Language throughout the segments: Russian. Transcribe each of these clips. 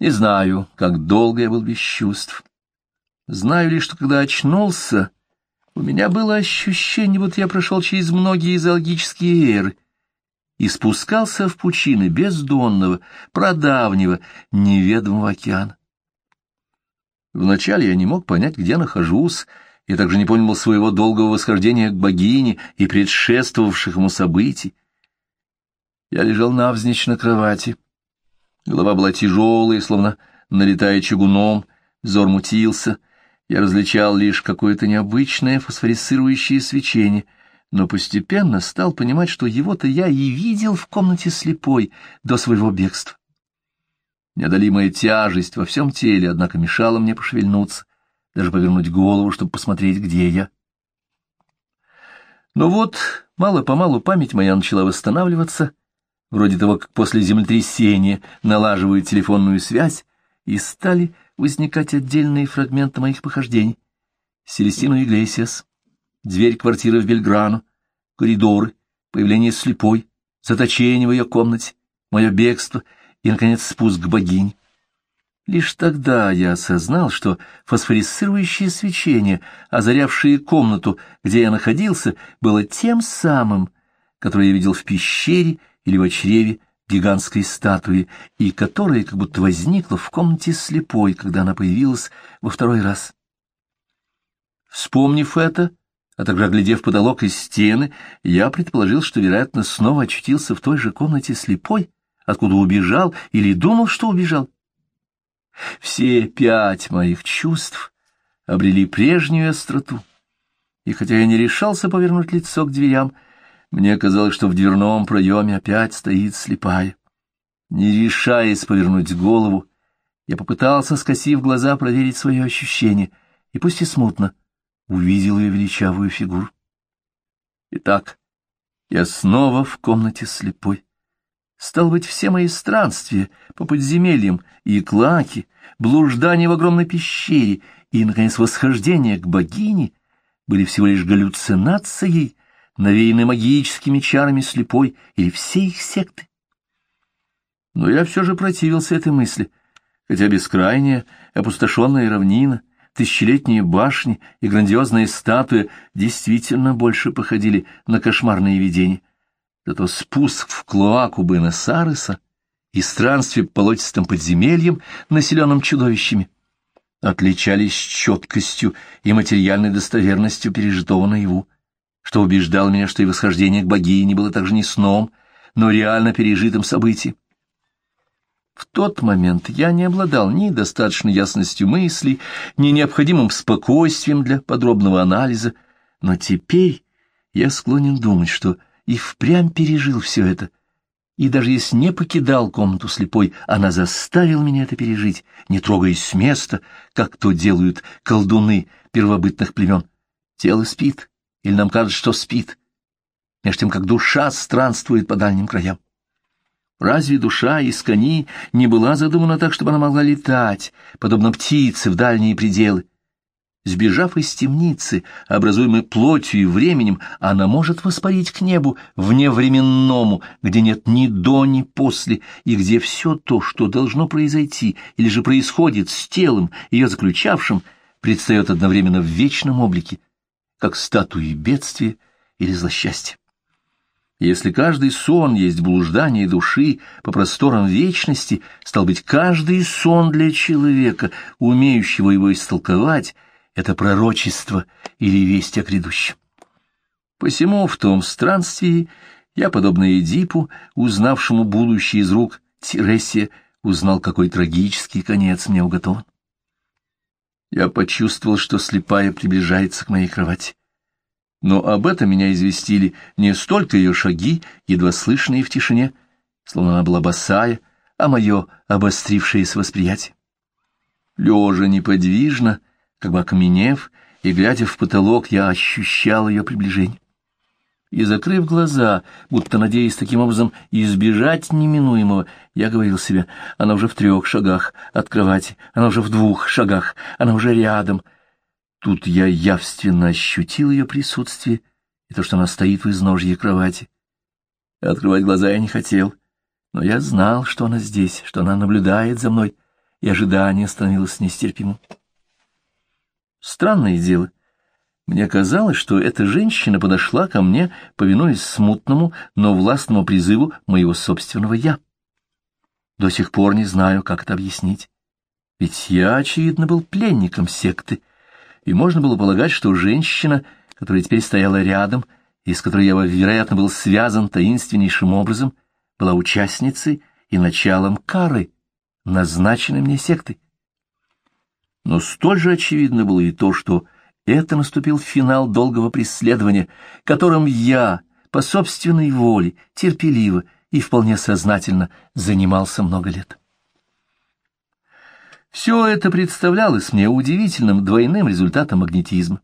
Не знаю, как долго я был без чувств. Знаю лишь, что когда очнулся, у меня было ощущение, будто я прошел через многие зоологические эры и спускался в пучины бездонного, продавнего, неведомого океана. Вначале я не мог понять, где нахожусь, я также не понял своего долгого восхождения к богине и предшествовавших ему событий. Я лежал навзничь на кровати. Голова была тяжелая, словно налетая чугуном, взор мутился. Я различал лишь какое-то необычное фосфорисцирующее свечение, но постепенно стал понимать, что его-то я и видел в комнате слепой до своего бегства. Неодолимая тяжесть во всем теле, однако, мешала мне пошевельнуться, даже повернуть голову, чтобы посмотреть, где я. Но вот мало-помалу память моя начала восстанавливаться, вроде того, как после землетрясения налаживают телефонную связь, и стали возникать отдельные фрагменты моих похождений. Селестину Иглесиас, дверь квартиры в Бельграну, коридоры, появление слепой, заточение в ее комнате, мое бегство и, наконец, спуск к богине. Лишь тогда я осознал, что фосфорисцирующее свечение, озарявшее комнату, где я находился, было тем самым, которое я видел в пещере или в чреве гигантской статуи, и которая как будто возникла в комнате слепой, когда она появилась во второй раз. Вспомнив это, а также оглядев потолок и стены, я предположил, что, вероятно, снова очутился в той же комнате слепой, откуда убежал или думал, что убежал. Все пять моих чувств обрели прежнюю остроту, и хотя я не решался повернуть лицо к дверям, мне казалось, что в дверном проеме опять стоит слепая. Не решаясь повернуть голову, я попытался, скосив глаза, проверить свои ощущения, и пусть и смутно, увидел ее величавую фигуру. Итак, я снова в комнате слепой. Стал быть, все мои странствия по подземельям и клаки, блуждания в огромной пещере и, наконец, восхождение к богине были всего лишь галлюцинацией, навеянной магическими чарами слепой или всей их секты. Но я все же противился этой мысли, хотя бескрайняя, опустошенная равнина, тысячелетние башни и грандиозные статуи действительно больше походили на кошмарные видения. Зато спуск в клоаку Буэнос-Айреса и странствие по полотистым подземельям, населенным чудовищами, отличались четкостью и материальной достоверностью пережитого наяву, что убеждал меня, что и восхождение к богине было также не сном, но реально пережитым событием. В тот момент я не обладал ни достаточной ясностью мыслей, ни необходимым спокойствием для подробного анализа, но теперь я склонен думать, что и впрямь пережил все это, и даже если не покидал комнату слепой, она заставила меня это пережить, не трогаясь с места, как то делают колдуны первобытных племен. Тело спит, или нам кажется, что спит, между тем, как душа странствует по дальним краям. Разве душа из кони не была задумана так, чтобы она могла летать, подобно птице в дальние пределы? Сбежав из темницы, образуемой плотью и временем, она может воспарить к небу вневременному, где нет ни до, ни после, и где все то, что должно произойти или же происходит с телом, ее заключавшим, предстает одновременно в вечном облике, как статуи бедствия или злосчастья. Если каждый сон есть блуждание души по просторам вечности, стал быть, каждый сон для человека, умеющего его истолковать, это пророчество или весть о грядущем. Посему в том странствии я, подобно Эдипу, узнавшему будущее из рук Тиресия, узнал, какой трагический конец мне уготован. Я почувствовал, что слепая приближается к моей кровати. Но об этом меня известили не столько ее шаги, едва слышные в тишине, словно она была босая, а мое обострившееся восприятие. Лежа неподвижно, как бы окаменев, и, глядя в потолок, я ощущал ее приближение. И, закрыв глаза, будто надеясь таким образом избежать неминуемого, я говорил себе, она уже в трех шагах от кровати, она уже в двух шагах, она уже рядом. Тут я явственно ощутил ее присутствие и то, что она стоит в изножье кровати. Открывать глаза я не хотел, но я знал, что она здесь, что она наблюдает за мной, и ожидание становилось нестерпимым. Странное дело. Мне казалось, что эта женщина подошла ко мне, повинуясь смутному, но властному призыву моего собственного «я». До сих пор не знаю, как это объяснить. Ведь я, очевидно, был пленником секты, и можно было полагать, что женщина, которая теперь стояла рядом, и с которой я, вероятно, был связан таинственнейшим образом, была участницей и началом кары, назначенной мне сектой. Но столь же очевидно было и то, что это наступил финал долгого преследования, которым я, по собственной воле, терпеливо и вполне сознательно занимался много лет. Все это представлялось мне удивительным двойным результатом магнетизма.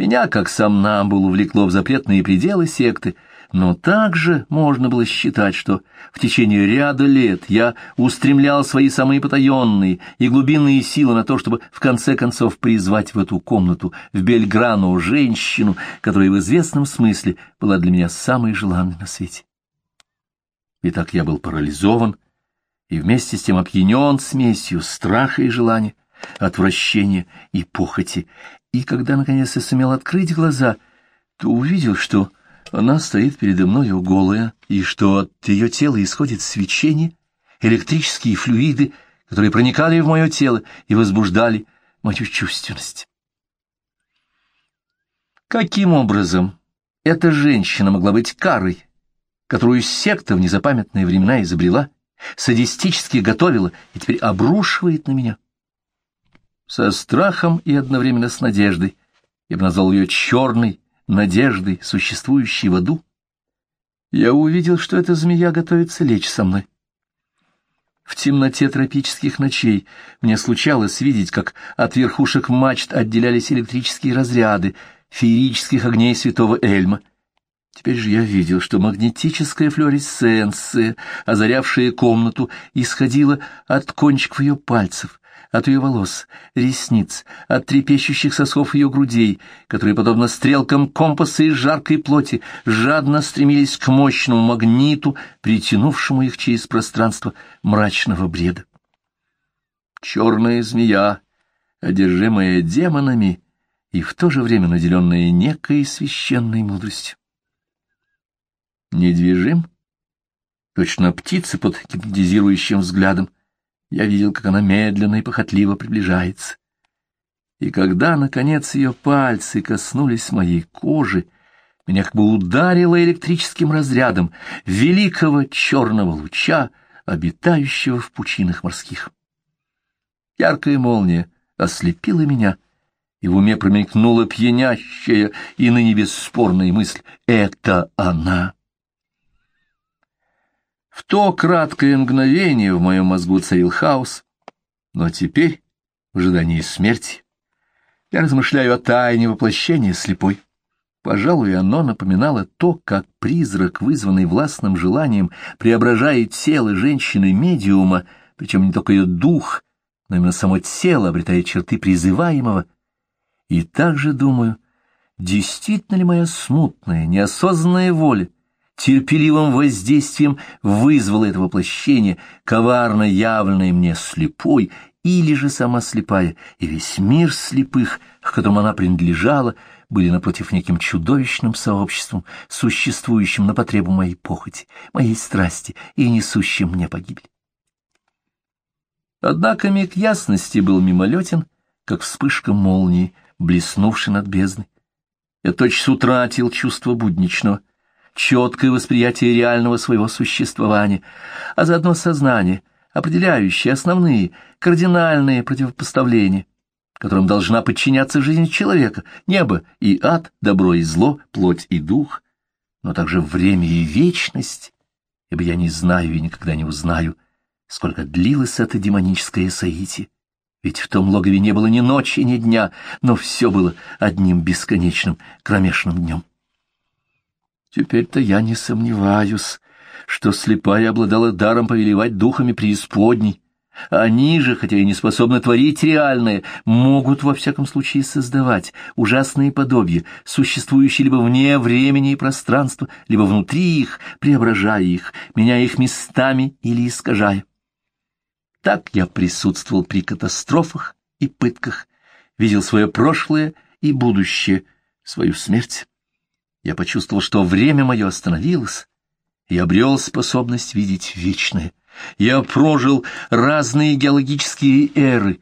Меня, как сам Намбул, увлекло в запретные пределы секты — но также можно было считать, что в течение ряда лет я устремлял свои самые потаенные и глубинные силы на то, чтобы в конце концов призвать в эту комнату, в Бельграну, женщину, которая в известном смысле была для меня самой желанной на свете. Итак, я был парализован и вместе с тем опьянен смесью страха и желания, отвращения и похоти, и когда наконец я сумел открыть глаза, то увидел, что она стоит передо мною голая, и что от ее тела исходит свечение, электрические флюиды, которые проникали в мое тело и возбуждали мою чувственность. Каким образом эта женщина могла быть карой, которую секта в незапамятные времена изобрела, садистически готовила и теперь обрушивает на меня? Со страхом и одновременно с надеждой я назвал ее черной, надежды, существующей в аду, я увидел, что эта змея готовится лечь со мной. В темноте тропических ночей мне случалось видеть, как от верхушек мачт отделялись электрические разряды феерических огней святого Эльма. Теперь же я видел, что магнетическая флуоресценция, озарявшая комнату, исходила от кончиков ее пальцев, от ее волос, ресниц, от трепещущих сосов ее грудей, которые, подобно стрелкам компаса из жаркой плоти, жадно стремились к мощному магниту, притянувшему их через пространство мрачного бреда. Черная змея, одержимая демонами и в то же время наделенная некой священной мудростью. Недвижим, точно птица под гипнотизирующим взглядом, я видел, как она медленно и похотливо приближается. И когда, наконец, ее пальцы коснулись моей кожи, меня как бы ударило электрическим разрядом великого черного луча, обитающего в пучинах морских. Яркая молния ослепила меня, и в уме промелькнула пьянящая и ныне бесспорная мысль — это она. В то краткое мгновение в моем мозгу царил хаос, но теперь, в ожидании смерти, я размышляю о тайне воплощения слепой. Пожалуй, оно напоминало то, как призрак, вызванный властным желанием, преображает тело женщины-медиума, причем не только ее дух, но именно само тело обретает черты призываемого. И также думаю, действительно ли моя смутная, неосознанная воля — терпеливым воздействием вызвало это воплощение, коварно явленное мне слепой, или же сама слепая, и весь мир слепых, к которому она принадлежала, были напротив неким чудовищным сообществом, существующим на потребу моей похоти, моей страсти и несущим мне погибель. Однако миг ясности был мимолетен, как вспышка молнии, блеснувшей над бездной. Я тотчас утратил чувство будничного, четкое восприятие реального своего существования, а заодно сознание, определяющее основные, кардинальные противопоставления, которым должна подчиняться жизнь человека, небо и ад, добро и зло, плоть и дух, но также время и вечность, ибо я не знаю и никогда не узнаю, сколько длилось это демоническое соитие. Ведь в том логове не было ни ночи, ни дня, но все было одним бесконечным кромешным днем. Теперь-то я не сомневаюсь, что слепая обладала даром повелевать духами преисподней. Они же, хотя и не способны творить реальное, могут во всяком случае создавать ужасные подобия, существующие либо вне времени и пространства, либо внутри их, преображая их, меняя их местами или искажая. Так я присутствовал при катастрофах и пытках, видел свое прошлое и будущее, свою смерть. Я почувствовал, что время мое остановилось, и обрел способность видеть вечное. Я прожил разные геологические эры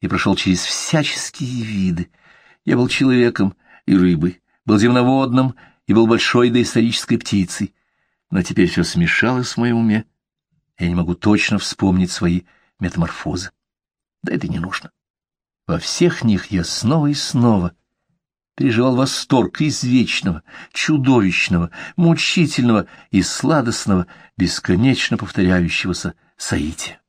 и прошел через всяческие виды. Я был человеком и рыбой, был земноводным и был большой доисторической птицей. Но теперь все смешалось в моем уме. Я не могу точно вспомнить свои метаморфозы. Да это не нужно. Во всех них я снова и снова переживал восторг извечного, чудовищного, мучительного и сладостного, бесконечно повторяющегося соития.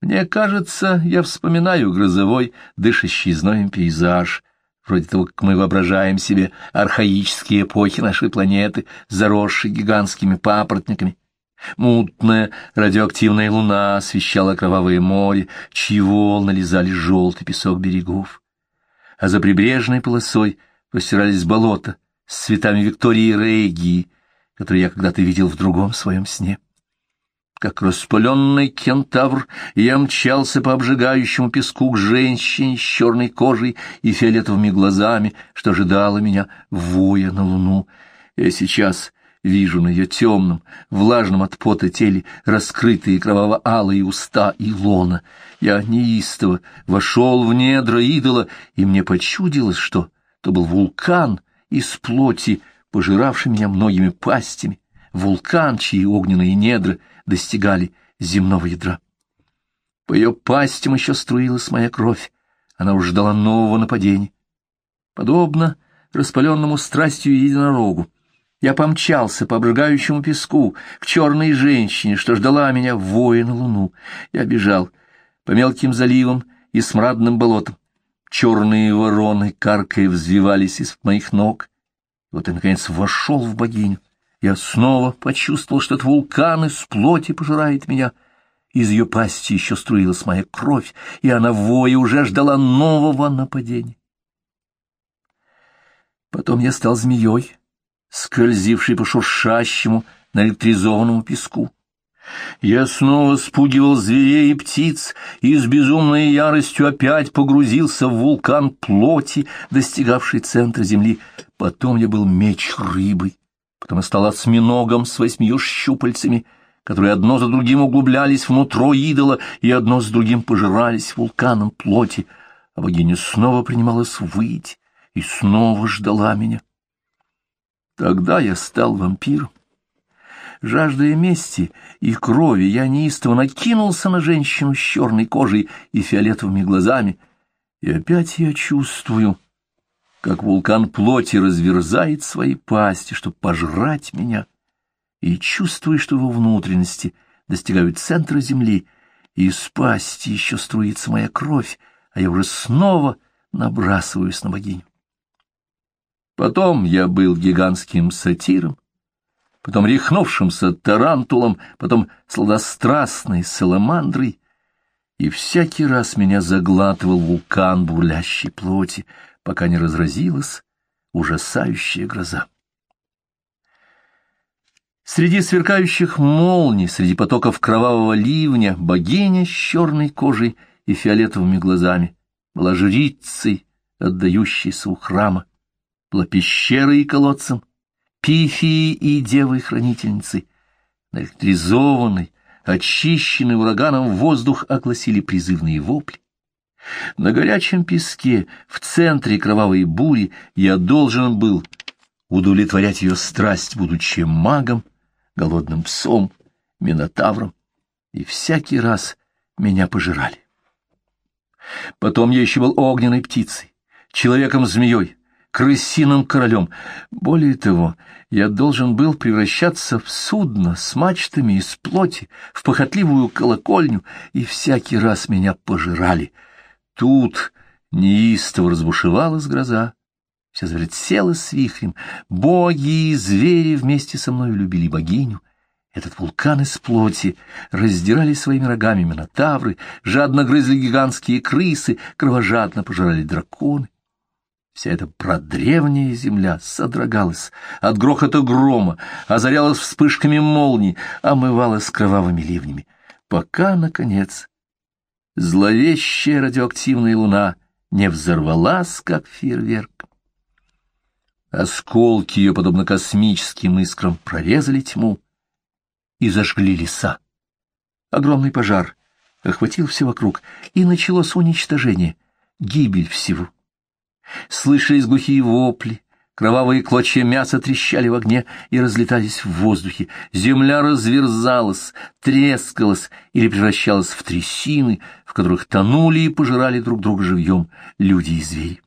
Мне кажется, я вспоминаю грозовой, дышащий зноем пейзаж, вроде того, как мы воображаем себе архаические эпохи нашей планеты, заросшие гигантскими папоротниками. Мутная радиоактивная луна освещала кровавое море, чьи волны лизали желтый песок берегов. А за прибрежной полосой простирались болота с цветами Виктории Регии, которые я когда-то видел в другом своем сне. Как распаленный кентавр, я мчался по обжигающему песку к женщине с черной кожей и фиолетовыми глазами, что ожидала меня, воя на луну. Я сейчас вижу на ее темном, влажном от пота теле раскрытые кроваво-алые уста и лона. Я неистово вошел в недра идола, и мне почудилось, что то был вулкан из плоти, пожиравший меня многими пастями, вулкан, чьи огненные недра — достигали земного ядра. По ее пастям еще струилась моя кровь, она уже ждала нового нападения. Подобно распаленному страстью единорогу, я помчался по обжигающему песку к черной женщине, что ждала меня воя на луну. Я бежал по мелким заливам и смрадным болотам. Черные вороны, каркая, взвивались из моих ног. Вот я, наконец, вошел в богиню. Я снова почувствовал, что этот вулкан из плоти пожирает меня. Из ее пасти еще струилась моя кровь, и она в вое уже ждала нового нападения. Потом я стал змеей, скользившей по шуршащему, наэлектризованному песку. Я снова спугивал зверей и птиц, и с безумной яростью опять погрузился в вулкан плоти, достигавший центра земли. Потом я был меч рыбой потом я стал осьминогом с восьмью щупальцами, которые одно за другим углублялись внутрь идола и одно с другим пожирались вулканом плоти, а богиня снова принималась выйти и снова ждала меня. Тогда я стал вампиром. Жаждая мести и крови, я неистово накинулся на женщину с черной кожей и фиолетовыми глазами, и опять я чувствую, как вулкан плоти разверзает свои пасти, чтобы пожрать меня, и чувствую, что его внутренности достигают центра земли, и из пасти еще струится моя кровь, а я уже снова набрасываюсь на богиню. Потом я был гигантским сатиром, потом рехнувшимся тарантулом, потом сладострастной саламандрой, и всякий раз меня заглатывал вулкан бурлящей плоти, пока не разразилась ужасающая гроза. Среди сверкающих молний, среди потоков кровавого ливня, богиня с черной кожей и фиолетовыми глазами была жрицей, отдающейся у храма, была пещерой и колодцем, пифией и девой-хранительницей, наэлектризованный, очищенный ураганом воздух огласили призывные вопли, на горячем песке, в центре кровавой бури, я должен был удовлетворять ее страсть, будучи магом, голодным псом, минотавром, и всякий раз меня пожирали. Потом я еще был огненной птицей, человеком-змеей, крысиным королем. Более того, я должен был превращаться в судно с мачтами из плоти, в похотливую колокольню, и всякий раз меня пожирали — Тут неистово разбушевалась гроза, вся завертелась с вихрем, боги и звери вместе со мной любили богиню, этот вулкан из плоти, раздирали своими рогами минотавры, жадно грызли гигантские крысы, кровожадно пожирали драконы. Вся эта продревняя земля содрогалась от грохота грома, озарялась вспышками молний, омывалась кровавыми ливнями. пока, наконец, зловещая радиоактивная луна не взорвалась, как фейерверк. Осколки ее, подобно космическим искрам, прорезали тьму и зажгли леса. Огромный пожар охватил все вокруг, и началось уничтожение, гибель всего. Слышались глухие вопли, Кровавые клочья мяса трещали в огне и разлетались в воздухе. Земля разверзалась, трескалась или превращалась в трясины, в которых тонули и пожирали друг друга живьем люди и звери.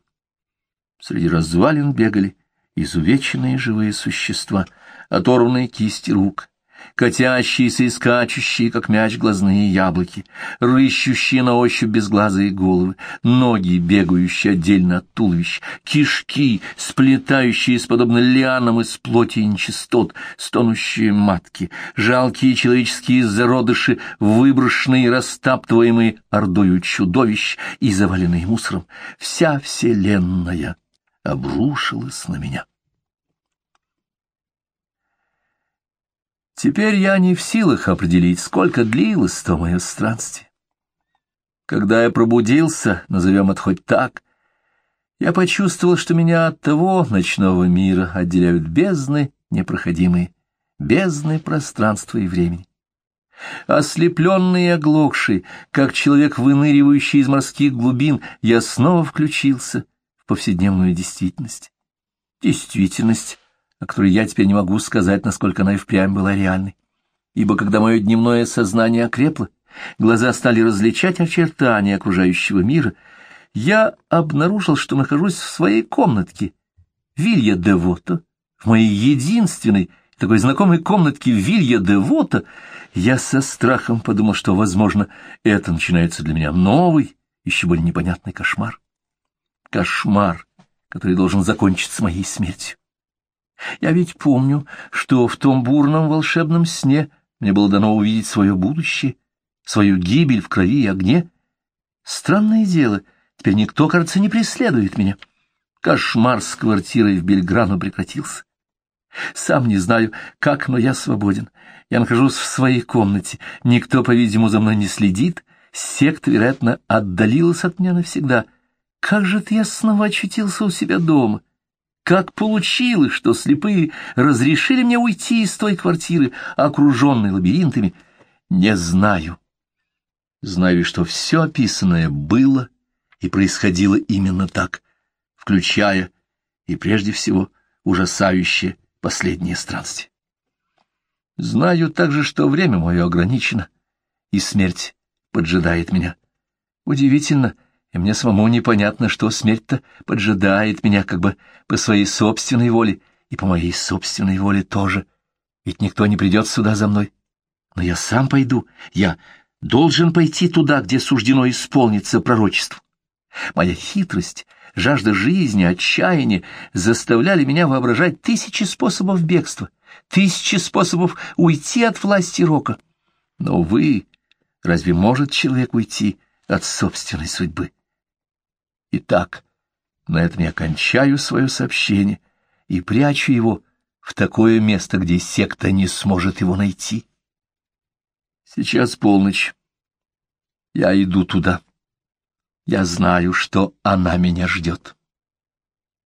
Среди развалин бегали изувеченные живые существа, оторванные кисти рук, катящиеся и скачущие, как мяч, глазные яблоки, рыщущие на ощупь безглазые головы, ноги, бегающие отдельно от туловищ, кишки, сплетающиеся подобно лианам из плоти и нечистот, стонущие матки, жалкие человеческие зародыши, выброшенные и растаптываемые ордою чудовищ и заваленные мусором. Вся вселенная обрушилась на меня. Теперь я не в силах определить, сколько длилось то мое странствие. Когда я пробудился, назовем это хоть так, я почувствовал, что меня от того ночного мира отделяют бездны непроходимые, бездны пространства и времени. Ослепленный и оглохший, как человек, выныривающий из морских глубин, я снова включился в повседневную действительность. Действительность о которой я теперь не могу сказать, насколько она и впрямь была реальной. Ибо когда мое дневное сознание окрепло, глаза стали различать очертания окружающего мира, я обнаружил, что нахожусь в своей комнатке, Вилья де Вота, в моей единственной, такой знакомой комнатке Вилья де Вота, я со страхом подумал, что, возможно, это начинается для меня новый, еще более непонятный кошмар. Кошмар, который должен закончиться моей смертью. Я ведь помню, что в том бурном волшебном сне мне было дано увидеть свое будущее, свою гибель в крови и огне. Странное дело, теперь никто, кажется, не преследует меня. Кошмар с квартирой в Бельграну прекратился. Сам не знаю, как, но я свободен. Я нахожусь в своей комнате. Никто, по-видимому, за мной не следит. Секта, вероятно, отдалилась от меня навсегда. Как же ты я снова очутился у себя дома? Как получилось, что слепые разрешили мне уйти из той квартиры, окруженной лабиринтами, не знаю. Знаю, что все описанное было и происходило именно так, включая и прежде всего ужасающее последнее странствие. Знаю также, что время мое ограничено, и смерть поджидает меня. Удивительно, и мне самому непонятно, что смерть-то поджидает меня как бы по своей собственной воле и по моей собственной воле тоже. Ведь никто не придет сюда за мной. Но я сам пойду, я должен пойти туда, где суждено исполниться пророчеству. Моя хитрость, жажда жизни, отчаяние заставляли меня воображать тысячи способов бегства, тысячи способов уйти от власти рока. Но вы, разве может человек уйти от собственной судьбы? Итак, на этом я кончаю свое сообщение и прячу его в такое место, где секта не сможет его найти. Сейчас полночь. Я иду туда. Я знаю, что она меня ждет.